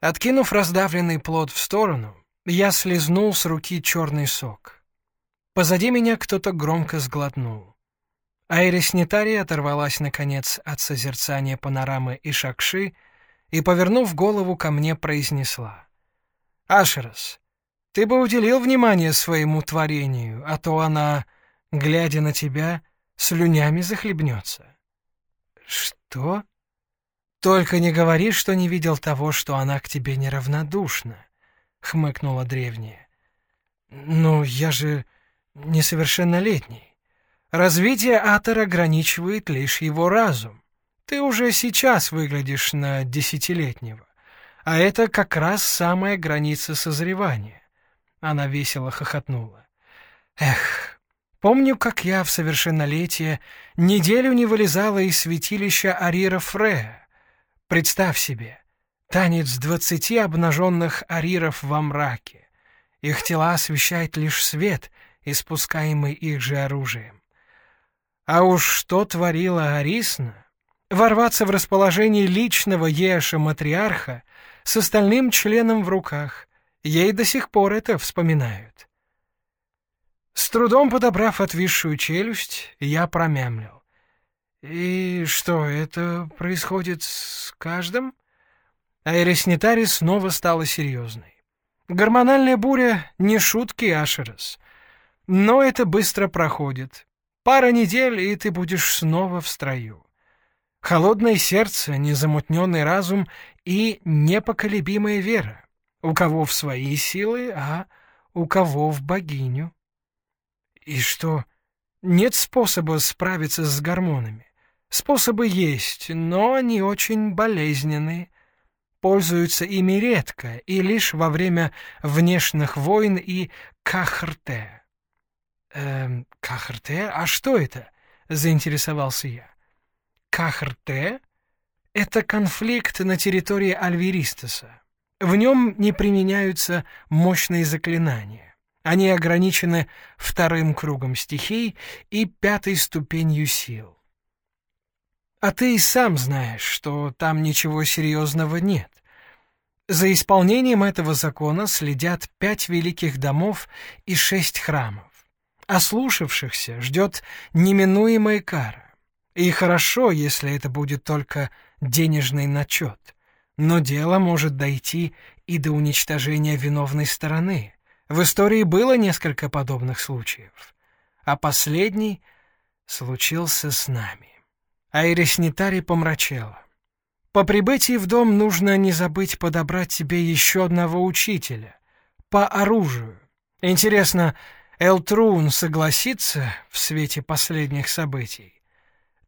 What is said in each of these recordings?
Откинув раздавленный плод в сторону, я слезнул с руки черный сок. Позади меня кто-то громко сглотнул. Айрис Нетари оторвалась, наконец, от созерцания панорамы и шакши и, повернув голову ко мне, произнесла. «Ашерас, ты бы уделил внимание своему творению, а то она, глядя на тебя, слюнями захлебнется». «Что?» «Только не говори, что не видел того, что она к тебе неравнодушна», — хмыкнула древняя. «Ну, я же несовершеннолетний. Развитие Атор ограничивает лишь его разум. Ты уже сейчас выглядишь на десятилетнего. А это как раз самая граница созревания. Она весело хохотнула. Эх, помню, как я в совершеннолетие неделю не вылезала из святилища Арира Фрея. Представь себе, танец двадцати обнаженных ариров во мраке. Их тела освещает лишь свет, испускаемый их же оружием. А уж что творила Арисна? Ворваться в расположение личного Еша-матриарха с остальным членом в руках. Ей до сих пор это вспоминают. С трудом подобрав отвисшую челюсть, я промямлил. «И что, это происходит с каждым?» Айрис снова стала серьезной. «Гормональная буря — не шутки, Ашерас. Но это быстро проходит. Пара недель, и ты будешь снова в строю. Холодное сердце, незамутненный разум и непоколебимая вера. У кого в свои силы, а у кого в богиню. И что, нет способа справиться с гормонами? Способы есть, но они очень болезненные. Пользуются ими редко и лишь во время внешних войн и кахрте. «Эм, Кахрте? А что это?» — заинтересовался я. Кахрте — это конфликт на территории Альверистоса. В нем не применяются мощные заклинания. Они ограничены вторым кругом стихий и пятой ступенью сил. А ты и сам знаешь, что там ничего серьезного нет. За исполнением этого закона следят пять великих домов и шесть храмов. Ослушавшихся ждет неминуемая кара. И хорошо, если это будет только денежный начет. Но дело может дойти и до уничтожения виновной стороны. В истории было несколько подобных случаев. А последний случился с нами. Айрис Нитари помрачела. По прибытии в дом нужно не забыть подобрать себе еще одного учителя. По оружию. Интересно, Элтрун согласится в свете последних событий.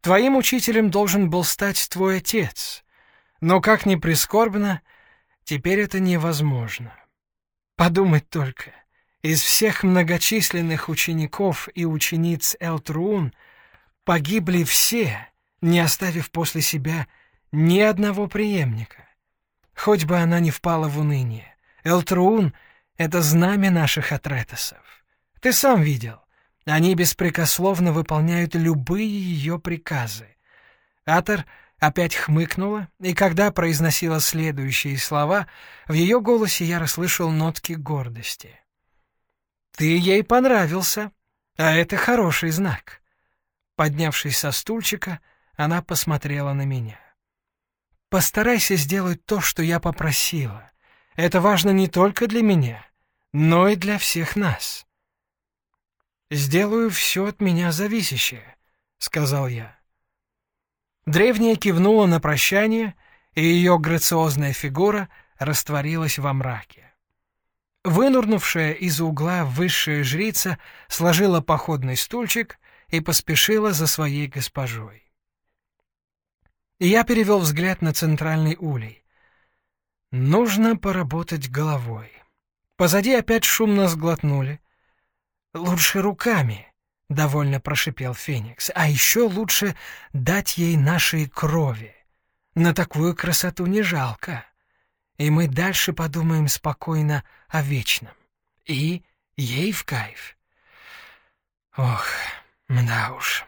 Твоим учителем должен был стать твой отец, но, как ни прискорбно, теперь это невозможно. Подумать только, из всех многочисленных учеников и учениц Элтрун погибли все, не оставив после себя ни одного преемника. Хоть бы она не впала в уныние. Элтрун — это знамя наших атретосов. Ты сам видел. Они беспрекословно выполняют любые ее приказы. Атор опять хмыкнула, и когда произносила следующие слова, в ее голосе я расслышал нотки гордости. «Ты ей понравился, а это хороший знак». Поднявшись со стульчика, она посмотрела на меня. «Постарайся сделать то, что я попросила. Это важно не только для меня, но и для всех нас». «Сделаю все от меня зависящее», — сказал я. Древняя кивнула на прощание, и ее грациозная фигура растворилась во мраке. Вынурнувшая из угла высшая жрица сложила походный стульчик и поспешила за своей госпожой. Я перевел взгляд на центральный улей. Нужно поработать головой. Позади опять шумно сглотнули — «Лучше руками», — довольно прошипел Феникс. «А еще лучше дать ей нашей крови. На такую красоту не жалко. И мы дальше подумаем спокойно о вечном. И ей в кайф. Ох, мда уж».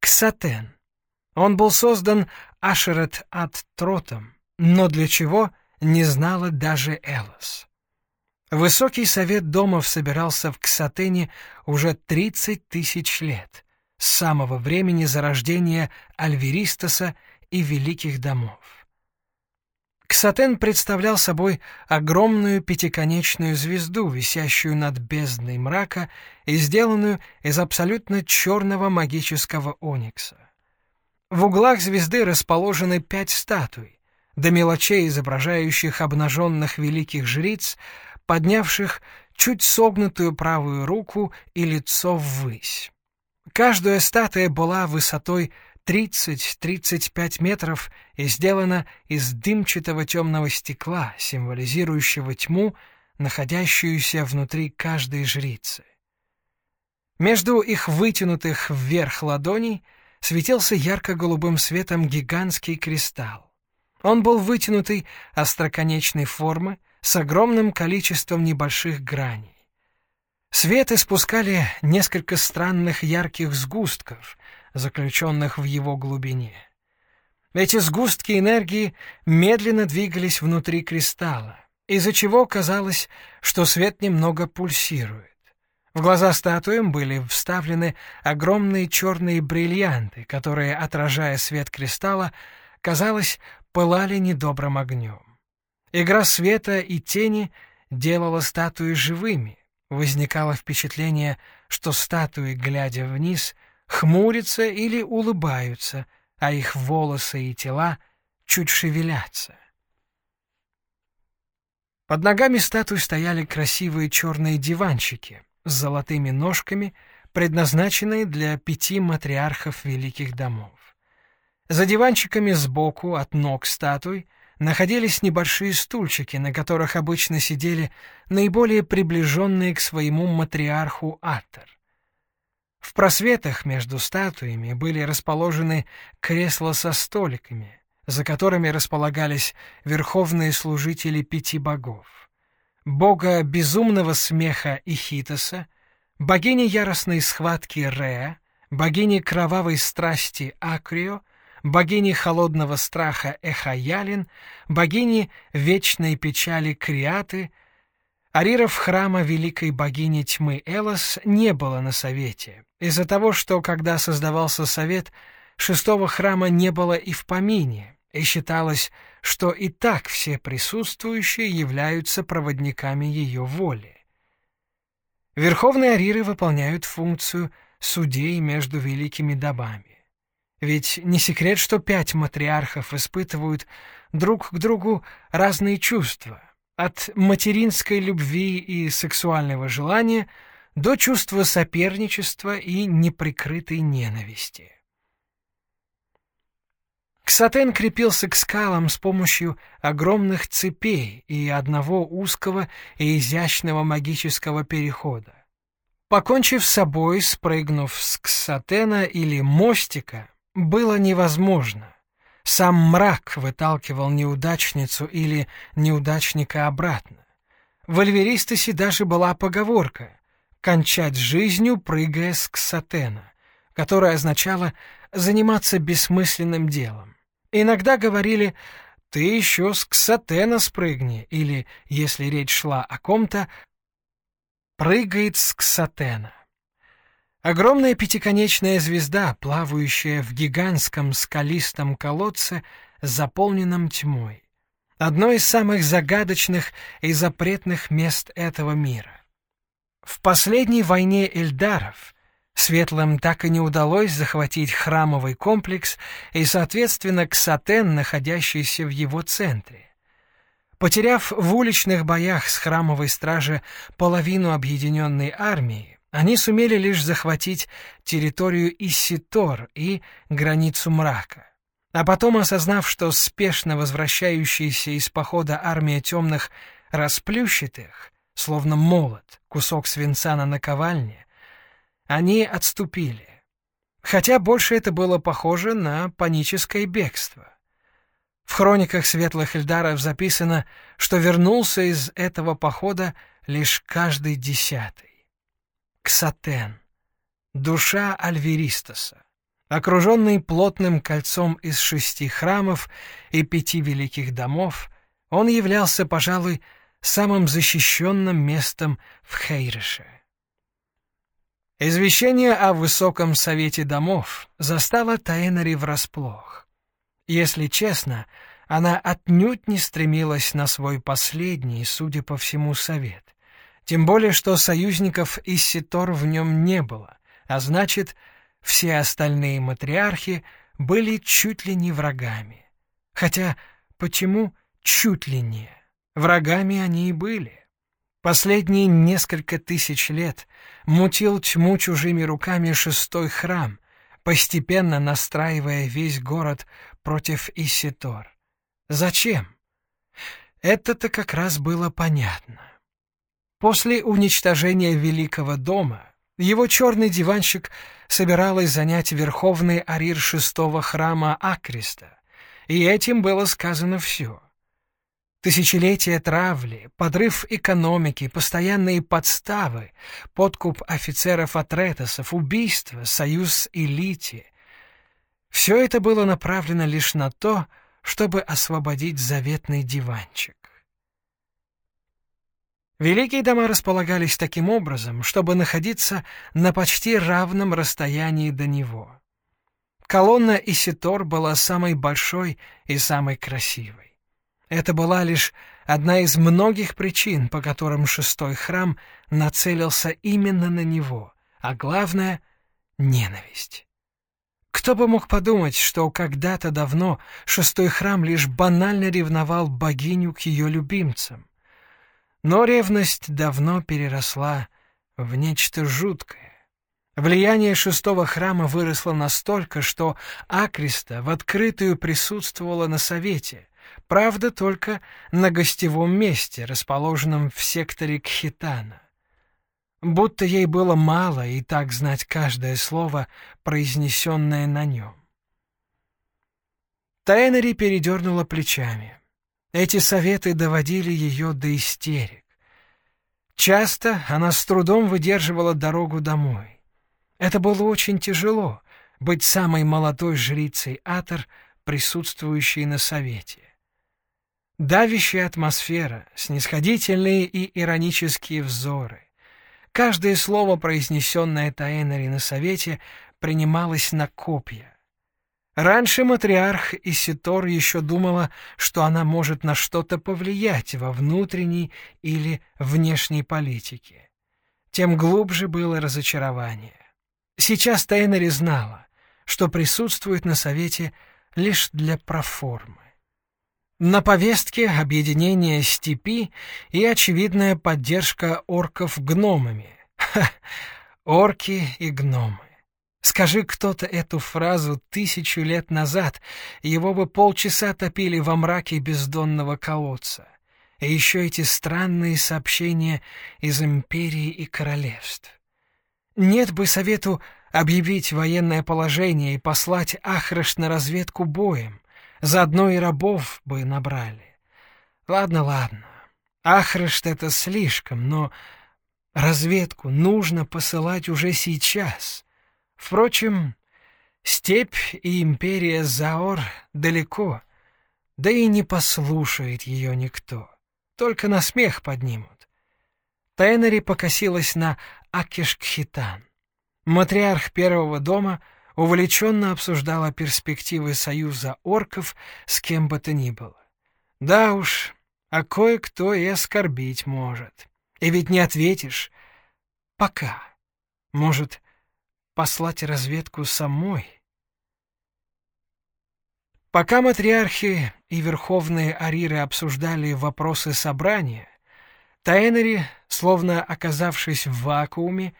Ксатен. Он был создан Ашерет от Тротом, но для чего не знала даже Элос. Высокий совет домов собирался в Ксатене уже 30 тысяч лет, с самого времени зарождения Альверистоса и Великих домов. Ксатен представлял собой огромную пятиконечную звезду, висящую над бездной мрака и сделанную из абсолютно черного магического оникса. В углах звезды расположены пять статуй, до мелочей изображающих обнаженных великих жриц, поднявших чуть согнутую правую руку и лицо ввысь. Каждая статуя была высотой 30-35 метров и сделана из дымчатого темного стекла, символизирующего тьму, находящуюся внутри каждой жрицы. Между их вытянутых вверх ладоней светился ярко-голубым светом гигантский кристалл. Он был вытянутый остроконечной формы с огромным количеством небольших граней. Свет испускали несколько странных ярких сгустков, заключенных в его глубине. Эти сгустки энергии медленно двигались внутри кристалла, из-за чего казалось, что свет немного пульсирует. В глаза статуям были вставлены огромные черные бриллианты, которые, отражая свет кристалла, казалось, пылали недобрым огнем. Игра света и тени делала статуи живыми. Возникало впечатление, что статуи, глядя вниз, хмурятся или улыбаются, а их волосы и тела чуть шевелятся. Под ногами статуй стояли красивые черные диванчики с золотыми ножками, предназначенные для пяти матриархов великих домов. За диванчиками сбоку от ног статуй находились небольшие стульчики, на которых обычно сидели наиболее приближенные к своему матриарху Аттер. В просветах между статуями были расположены кресла со столиками, за которыми располагались верховные служители пяти богов. Бога безумного смеха Ихитоса, богини яростной схватки Реа, богини кровавой страсти Акрио, богини холодного страха Эхаялин, богини вечной печали Криаты — Ариров храма великой богини тьмы Элос не было на совете, из-за того, что, когда создавался совет, шестого храма не было и в помине, и считалось, что и так все присутствующие являются проводниками ее воли. Верховные ариры выполняют функцию судей между великими домами. Ведь не секрет, что пять матриархов испытывают друг к другу разные чувства, от материнской любви и сексуального желания до чувства соперничества и неприкрытой ненависти. Ксатен крепился к скалам с помощью огромных цепей и одного узкого и изящного магического перехода. Покончив с собой, спрыгнув с Ксатена или мостика, было невозможно. Сам мрак выталкивал неудачницу или неудачника обратно. В Альверистосе даже была поговорка «кончать жизнью, прыгая с ксатена», которая означала заниматься бессмысленным делом. Иногда говорили «ты еще с ксатена спрыгни» или, если речь шла о ком-то, «прыгает с ксатена». Огромная пятиконечная звезда, плавающая в гигантском скалистом колодце, заполненном тьмой. Одно из самых загадочных и запретных мест этого мира. В последней войне Эльдаров Светлым так и не удалось захватить храмовый комплекс и, соответственно, Ксатен, находящийся в его центре. Потеряв в уличных боях с храмовой стражи половину объединенной армии, они сумели лишь захватить территорию Исситор и границу мрака. А потом, осознав, что спешно возвращающаяся из похода армия темных расплющит их, словно молот, кусок свинца на наковальне, они отступили. Хотя больше это было похоже на паническое бегство. В хрониках светлых Эльдаров записано, что вернулся из этого похода лишь каждый десятый. Ксатен, душа Альверистоса, Окруженный плотным кольцом из шести храмов и пяти великих домов, он являлся, пожалуй, самым защищенным местом в Хейреше. Извещение о Высоком Совете Домов застало Таэнари врасплох. Если честно, она отнюдь не стремилась на свой последний, судя по всему, совет. Тем более, что союзников из Ситор в нем не было, а значит, все остальные матриархи были чуть ли не врагами. Хотя почему чуть ли не? Врагами они и были. Последние несколько тысяч лет мутил тьму чужими руками шестой храм, постепенно настраивая весь город против Иситор. Зачем? Это-то как раз было понятно. После уничтожения Великого дома его черный диванщик собиралась занять верховный арир шестого храма Акриста, и этим было сказано все. Тысячелетия травли, подрыв экономики, постоянные подставы, подкуп офицеров Атретосов, убийства, союз элите — все это было направлено лишь на то, чтобы освободить заветный диванчик. Великие дома располагались таким образом, чтобы находиться на почти равном расстоянии до него. Колонна Иситор была самой большой и самой красивой. Это была лишь одна из многих причин, по которым шестой храм нацелился именно на него, а главное — ненависть. Кто бы мог подумать, что когда-то давно шестой храм лишь банально ревновал богиню к ее любимцам. Но ревность давно переросла в нечто жуткое. Влияние шестого храма выросло настолько, что Акриста в открытую присутствовала на совете, Правда, только на гостевом месте, расположенном в секторе Кхитана. Будто ей было мало и так знать каждое слово, произнесенное на нем. Тайнери передернула плечами. Эти советы доводили ее до истерик. Часто она с трудом выдерживала дорогу домой. Это было очень тяжело — быть самой молодой жрицей Атор, присутствующей на совете. Давящая атмосфера, снисходительные и иронические взоры. Каждое слово, произнесенное Таэнари на совете, принималось на копья. Раньше матриарх Иситор еще думала, что она может на что-то повлиять во внутренней или внешней политике. Тем глубже было разочарование. Сейчас Тайнери знала, что присутствует на совете лишь для проформы. На повестке объединение степи и очевидная поддержка орков гномами. Ха, орки и гномы. Скажи кто-то эту фразу тысячу лет назад, его бы полчаса топили во мраке бездонного колодца. И еще эти странные сообщения из империи и королевств. Нет бы совету объявить военное положение и послать Ахраш на разведку боем. Заодно и рабов бы набрали. Ладно, ладно. Ахрышт — это слишком, но разведку нужно посылать уже сейчас. Впрочем, степь и империя Заор далеко, да и не послушает ее никто. Только на смех поднимут. Тайнери покосилась на Акишкхитан. Матриарх первого дома — увлеченно обсуждала перспективы союза орков с кем бы то ни было. Да уж, а кое-кто и оскорбить может. И ведь не ответишь. Пока. Может, послать разведку самой? Пока матриархи и верховные ариры обсуждали вопросы собрания, Таэнери, словно оказавшись в вакууме,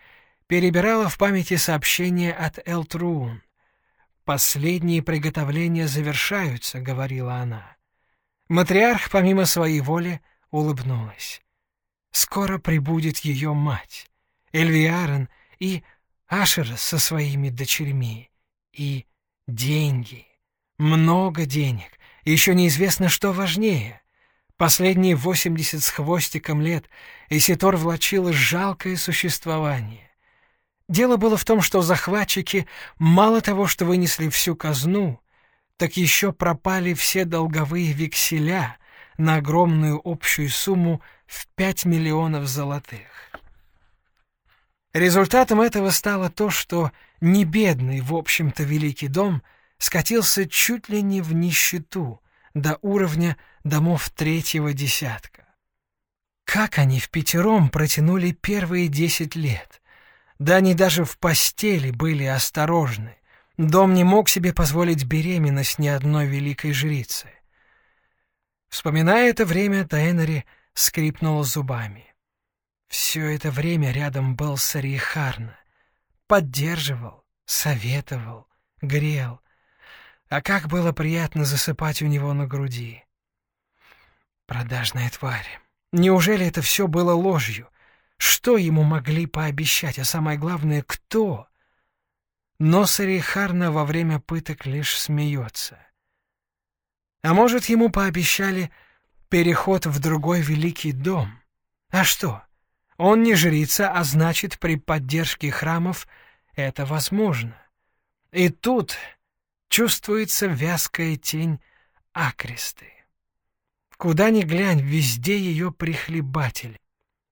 перебирала в памяти сообщение от Элтрун. «Последние приготовления завершаются», — говорила она. Матриарх, помимо своей воли, улыбнулась. «Скоро прибудет ее мать, Эльвиарен и Ашер со своими дочерьми. И деньги. Много денег. Еще неизвестно, что важнее». Последние восемьдесят с хвостиком лет Иситор влачила жалкое существование. Дело было в том, что захватчики мало того, что вынесли всю казну, так еще пропали все долговые векселя на огромную общую сумму в 5 миллионов золотых. Результатом этого стало то, что небедный, в общем-то, великий дом скатился чуть ли не в нищету, до уровня домов третьего десятка. Как они в пятером протянули первые десять лет? Да они даже в постели были осторожны. Дом не мог себе позволить беременность ни одной великой жрицы. Вспоминая это время, Тайнери скрипнула зубами. Все это время рядом был Сарихарна. Поддерживал, советовал, грел. А как было приятно засыпать у него на груди. Продажная тварь. Неужели это все было ложью? Что ему могли пообещать, а самое главное, кто? Но Сарихарна во время пыток лишь смеется. А может, ему пообещали переход в другой великий дом? А что? Он не жрица, а значит, при поддержке храмов это возможно. И тут чувствуется вязкая тень Акристы. Куда ни глянь, везде ее прихлебатели.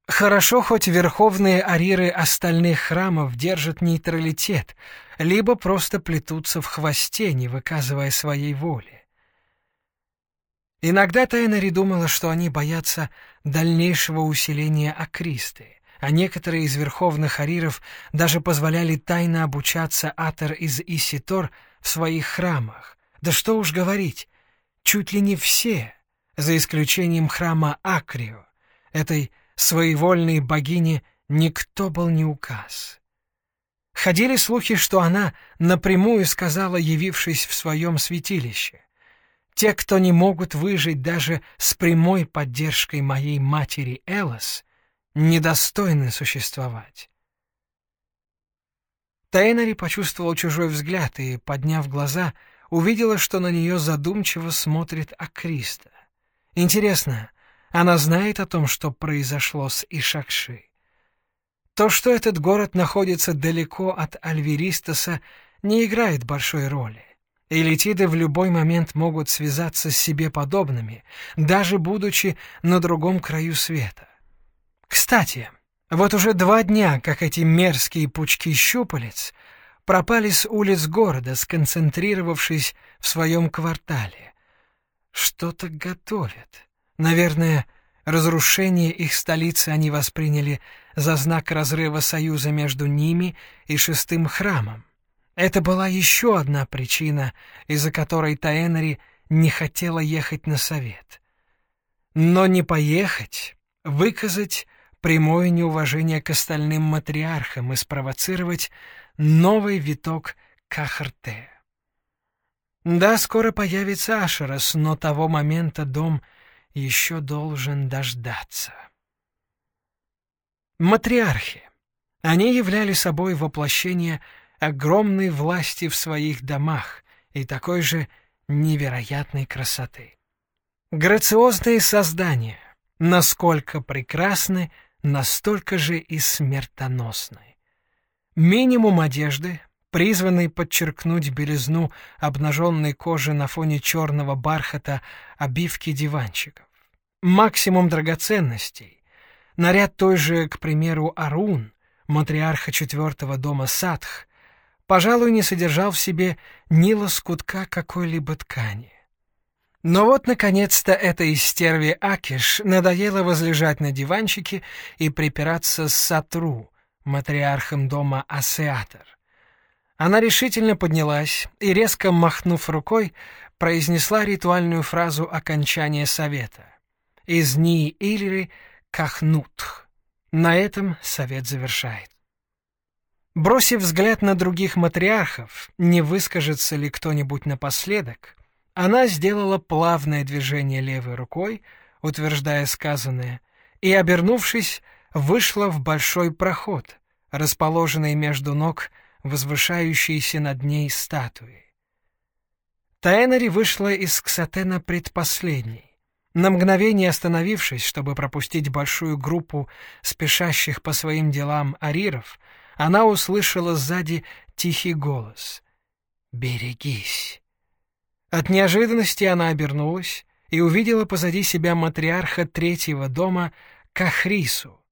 Хорошо, хоть верховные ариры остальных храмов держат нейтралитет, либо просто плетутся в хвосте, не выказывая своей воли. Иногда Тайнари думала, что они боятся дальнейшего усиления Акристы, а некоторые из верховных ариров даже позволяли тайно обучаться Атер из Иситор в своих храмах. Да что уж говорить, чуть ли не все, за исключением храма Акрио, этой своевольной богине никто был не указ. Ходили слухи, что она напрямую сказала, явившись в своем святилище, те, кто не могут выжить даже с прямой поддержкой моей матери Элос, недостойны существовать. Тейнери почувствовал чужой взгляд и, подняв глаза, увидела, что на нее задумчиво смотрит Акриста. Интересно, она знает о том, что произошло с Ишакши? То, что этот город находится далеко от Альверистоса, не играет большой роли. Элитиды в любой момент могут связаться с себе подобными, даже будучи на другом краю света. Кстати, вот уже два дня, как эти мерзкие пучки щупалец пропали с улиц города, сконцентрировавшись в своем квартале. Что-то готовят. Наверное, разрушение их столицы они восприняли за знак разрыва союза между ними и шестым храмом. Это была еще одна причина, из-за которой Таэнери не хотела ехать на совет. Но не поехать, выказать прямое неуважение к остальным матриархам и спровоцировать новый виток Кахарте. Да, скоро появится Ашерас, но того момента дом еще должен дождаться. Матриархи. Они являли собой воплощение огромной власти в своих домах и такой же невероятной красоты. Грациозные создания, насколько прекрасны, настолько же и смертоносны. Минимум одежды, призванный подчеркнуть белизну обнаженной кожи на фоне черного бархата обивки диванчиков. Максимум драгоценностей. Наряд той же, к примеру, Арун, матриарха четвертого дома Садх, пожалуй, не содержал в себе ни лоскутка какой-либо ткани. Но вот, наконец-то, этой стерве Акиш надоело возлежать на диванчике и припираться с Сатру, матриархом дома Асеатор. Она решительно поднялась и, резко махнув рукой, произнесла ритуальную фразу окончания совета. «Из Нии Иллиры кахнут». На этом совет завершает. Бросив взгляд на других матриархов, не выскажется ли кто-нибудь напоследок, она сделала плавное движение левой рукой, утверждая сказанное, и, обернувшись, вышла в большой проход, расположенный между ног возвышающейся над ней статуи. Таэнари вышла из Ксатена предпоследней. На мгновение остановившись, чтобы пропустить большую группу спешащих по своим делам ариров, она услышала сзади тихий голос. «Берегись». От неожиданности она обернулась и увидела позади себя матриарха третьего дома Кахрису.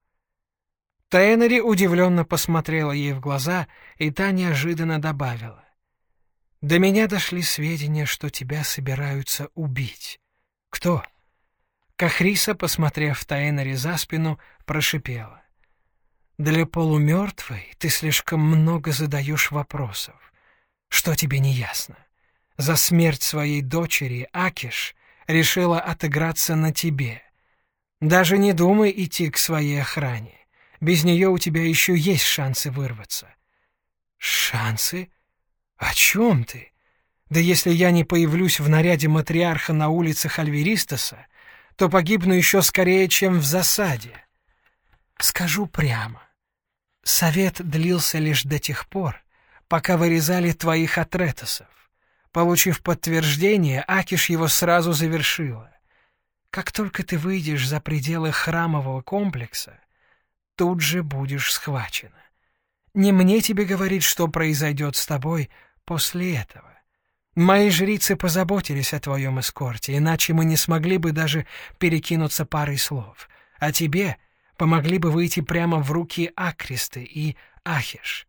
Тайнери удивленно посмотрела ей в глаза, и та неожиданно добавила. «До меня дошли сведения, что тебя собираются убить. Кто?» Кахриса, посмотрев Таэнари за спину, прошипела. «Для полумертвой ты слишком много задаешь вопросов. Что тебе не ясно? За смерть своей дочери Акиш решила отыграться на тебе. Даже не думай идти к своей охране. Без нее у тебя еще есть шансы вырваться». «Шансы? О чем ты? Да если я не появлюсь в наряде матриарха на улицах Альверистоса, то погибну еще скорее, чем в засаде. Скажу прямо. Совет длился лишь до тех пор, пока вырезали твоих атретосов. Получив подтверждение, Акиш его сразу завершила. Как только ты выйдешь за пределы храмового комплекса, тут же будешь схвачена. Не мне тебе говорить, что произойдет с тобой после этого. Мои жрицы позаботились о твоем эскорте, иначе мы не смогли бы даже перекинуться парой слов. А тебе помогли бы выйти прямо в руки Акристы и Ахиш.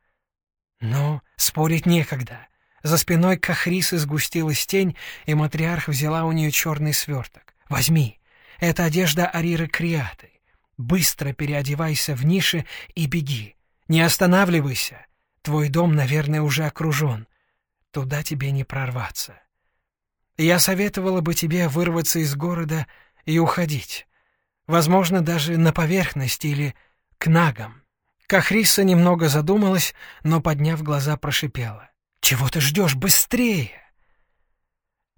Но спорить некогда. За спиной Кахрисы сгустилась тень, и матриарх взяла у нее черный сверток. «Возьми. Это одежда Ариры Криаты. Быстро переодевайся в нише и беги. Не останавливайся. Твой дом, наверное, уже окружен. Туда тебе не прорваться. Я советовала бы тебе вырваться из города и уходить. Возможно, даже на поверхность или к нагам. Кахриса немного задумалась, но, подняв глаза, прошипела. «Чего ты ждешь? Быстрее!»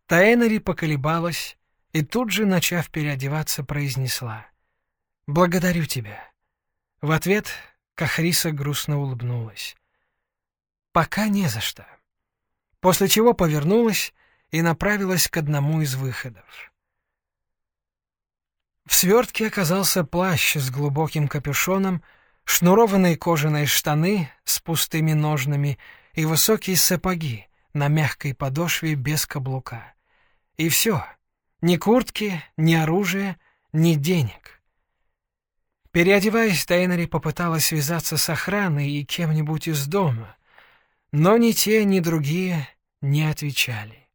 Таэнари поколебалась и тут же, начав переодеваться, произнесла. «Благодарю тебя». В ответ Кахриса грустно улыбнулась. «Пока не за что» после чего повернулась и направилась к одному из выходов. В свертке оказался плащ с глубоким капюшоном, шнурованные кожаные штаны с пустыми ножнами и высокие сапоги на мягкой подошве без каблука. И все. Ни куртки, ни оружия, ни денег. Переодеваясь, Тайнери попыталась связаться с охраной и кем-нибудь из дома, но ни те, ни другие не отвечали.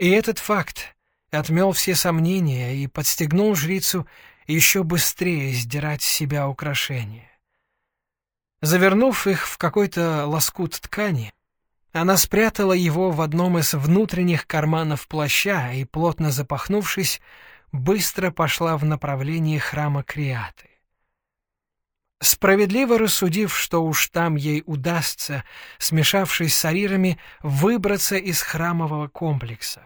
И этот факт отмел все сомнения и подстегнул жрицу еще быстрее сдирать с себя украшения. Завернув их в какой-то лоскут ткани, она спрятала его в одном из внутренних карманов плаща и, плотно запахнувшись, быстро пошла в направлении храма Криаты. Справедливо рассудив, что уж там ей удастся, смешавшись с арирами, выбраться из храмового комплекса.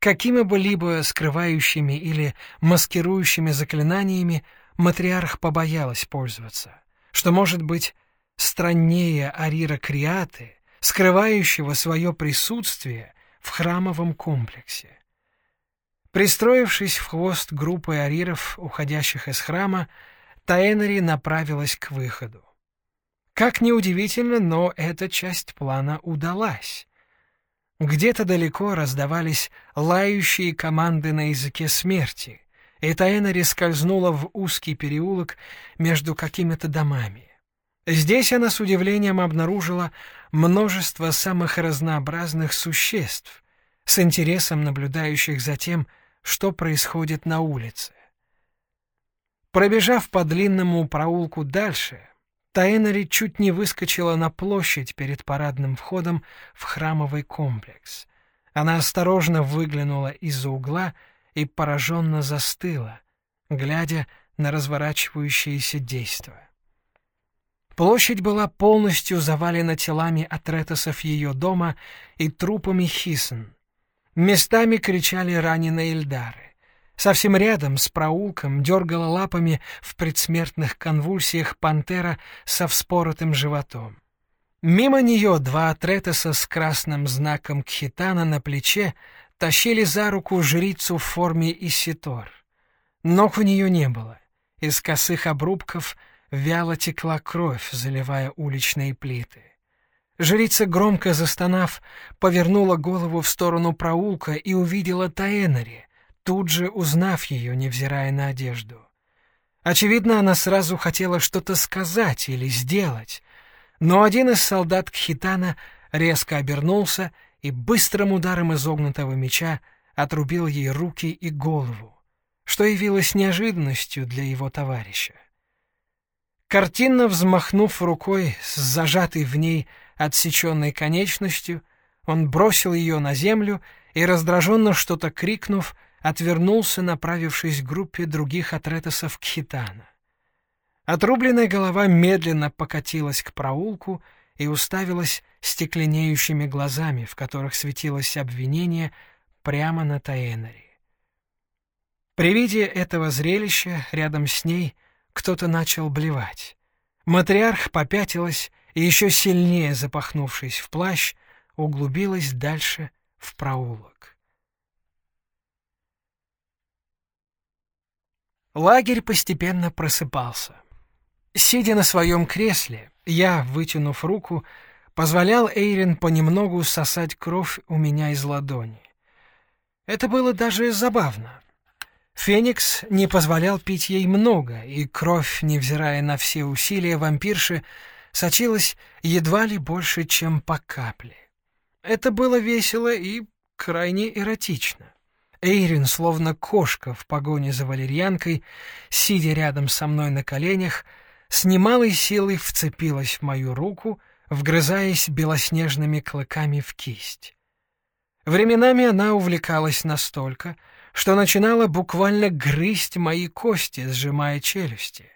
Какими бы либо скрывающими или маскирующими заклинаниями матриарх побоялась пользоваться, что может быть страннее Арира Криаты, скрывающего свое присутствие в храмовом комплексе. Пристроившись в хвост группы ариров, уходящих из храма, Таэнери направилась к выходу. Как ни удивительно, но эта часть плана удалась. Где-то далеко раздавались лающие команды на языке смерти, и Таэнери скользнула в узкий переулок между какими-то домами. Здесь она с удивлением обнаружила множество самых разнообразных существ, с интересом наблюдающих за тем, что происходит на улице. Пробежав по длинному проулку дальше, Таэнари чуть не выскочила на площадь перед парадным входом в храмовый комплекс. Она осторожно выглянула из-за угла и пораженно застыла, глядя на разворачивающееся действо. Площадь была полностью завалена телами атретосов ее дома и трупами хисен. Местами кричали раненые Эльдары. Совсем рядом с проулком дергала лапами в предсмертных конвульсиях пантера со вспоротым животом. Мимо нее два атретеса с красным знаком кхитана на плече тащили за руку жрицу в форме Иситор. Ног у нее не было. Из косых обрубков вяло текла кровь, заливая уличные плиты. Жрица, громко застонав, повернула голову в сторону проулка и увидела Таэнари, тут же узнав ее, невзирая на одежду. Очевидно, она сразу хотела что-то сказать или сделать, но один из солдат Кхитана резко обернулся и быстрым ударом изогнутого меча отрубил ей руки и голову, что явилось неожиданностью для его товарища. Картинно взмахнув рукой с зажатой в ней отсеченной конечностью, он бросил ее на землю и, раздраженно что-то крикнув, отвернулся, направившись к группе других атретосов Кхитана. Отрубленная голова медленно покатилась к проулку и уставилась стекленеющими глазами, в которых светилось обвинение прямо на Таэнари. При виде этого зрелища рядом с ней кто-то начал блевать. Матриарх попятилась и, еще сильнее запахнувшись в плащ, углубилась дальше в проулок. Лагерь постепенно просыпался. Сидя на своем кресле, я, вытянув руку, позволял Эйрин понемногу сосать кровь у меня из ладони. Это было даже забавно. Феникс не позволял пить ей много, и кровь, невзирая на все усилия вампирши, сочилась едва ли больше, чем по капле. Это было весело и крайне эротично. Эйрин, словно кошка в погоне за валерьянкой, сидя рядом со мной на коленях, с немалой силой вцепилась в мою руку, вгрызаясь белоснежными клыками в кисть. Временами она увлекалась настолько, что начинала буквально грызть мои кости, сжимая челюсти.